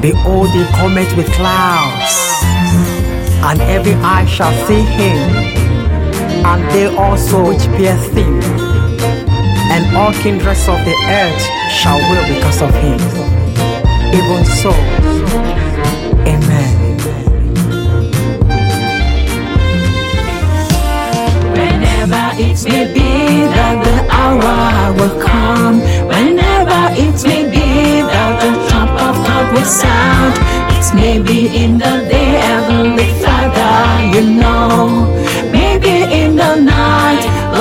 Behold, he cometh with clouds, and every eye shall see him, and they also which pierced him, and all kindreds of the earth shall wail because of him. Even so, Amen. Whenever it may be that the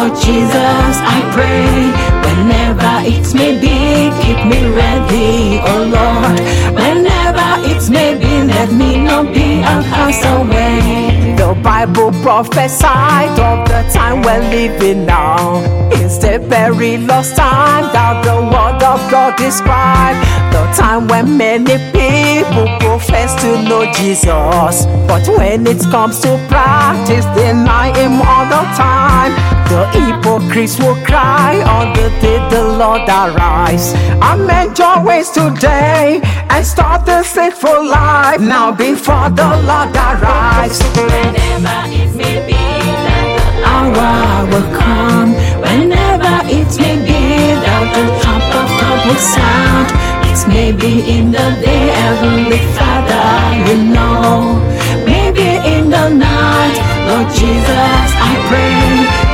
Lord Jesus, I pray. Whenever it may be, keep me ready, oh Lord. Whenever it may be, let me not be a cast away. The Bible prophesied of the time we're living now. It's the perilous time that the word of God described. The time when many people profess to know Jesus, but when it comes to practice, deny Him all the time. The hypocrites will cry on the day the Lord arise. Amend your ways today and start the sinful life now before the Lord arrives. Whenever it may be that the hour will come, whenever it may be that the trump of God will sound, it may be in the day, Heavenly Father, you know, maybe in the night, Lord Jesus, I pray.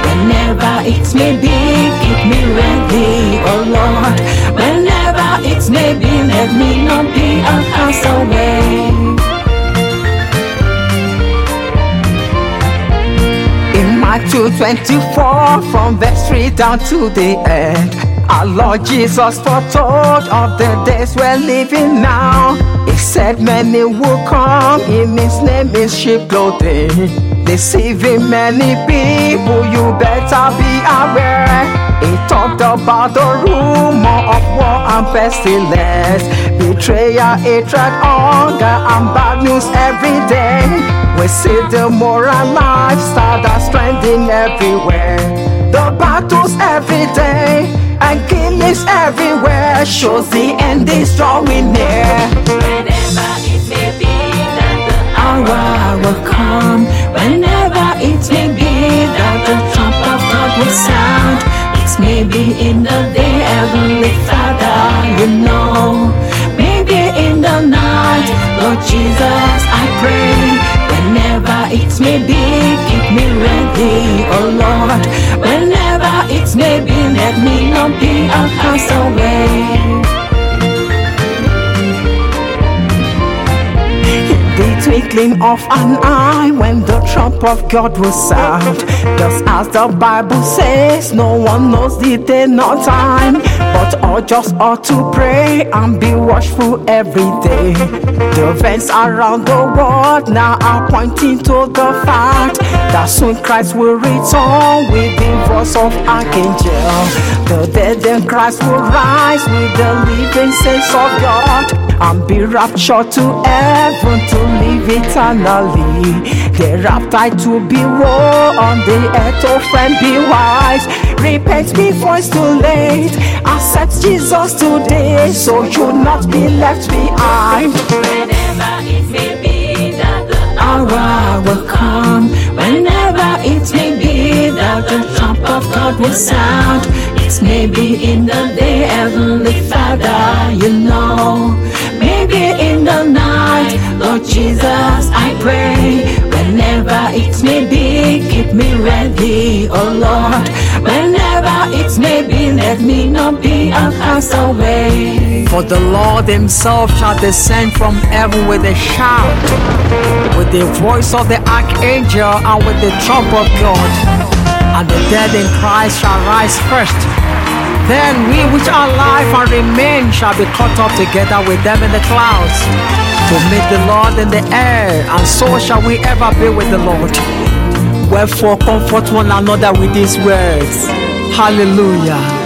Whenever it may be, keep me ready, oh Lord. Whenever it may be, let me not be a cast away. In Matthew 24, from verse 3 down to the end, our Lord Jesus foretold of the days we're living now. He said many will come in His name is sheep clothing, deceiving many people. You better be aware. He talked about the rumor of war and pestilence, betrayal, hatred, hunger, and bad news every day. We see the moral lifestyle that's trending everywhere. The battles every day and killings everywhere shows the end is drawing near. Whenever it may be that the trump of God will sound, it may be in the day, Heavenly Father, you know, maybe in the night, Lord Jesus, I pray. Whenever it may be, keep me ready, oh Lord. Whenever it may be, let me not be a cast away. The twinkling of an eye when the trump of God will sound. Just as the Bible says, no one knows the day nor time, but all just ought to pray and be watchful every day. The events around the world now are pointing to the fact that soon Christ will return with the voice of archangel. The dead in Christ will rise with the living saints of God and be raptured to heaven to live eternally. Thereafter to be woe on the earth, oh friend, be wise. Repent before it's too late. Accept Jesus today, so you'll not be left behind. Whenever it may be that the hour will come, whenever it may be that the trump of God will sound, it may be in the day, Heavenly Father, you know, maybe in the night, Lord Jesus, I pray. Whenever it may be, keep me ready, oh Lord. Whenever it may be, let me not be a cast away. For the Lord himself shall descend from heaven with a shout, with the voice of the archangel, and with the trump of God. And the dead in Christ shall rise first. Then we which are alive and remain shall be caught up together with them in the clouds to meet the Lord in the air, and so shall we ever be with the Lord. Wherefore, comfort one another with these words. Hallelujah.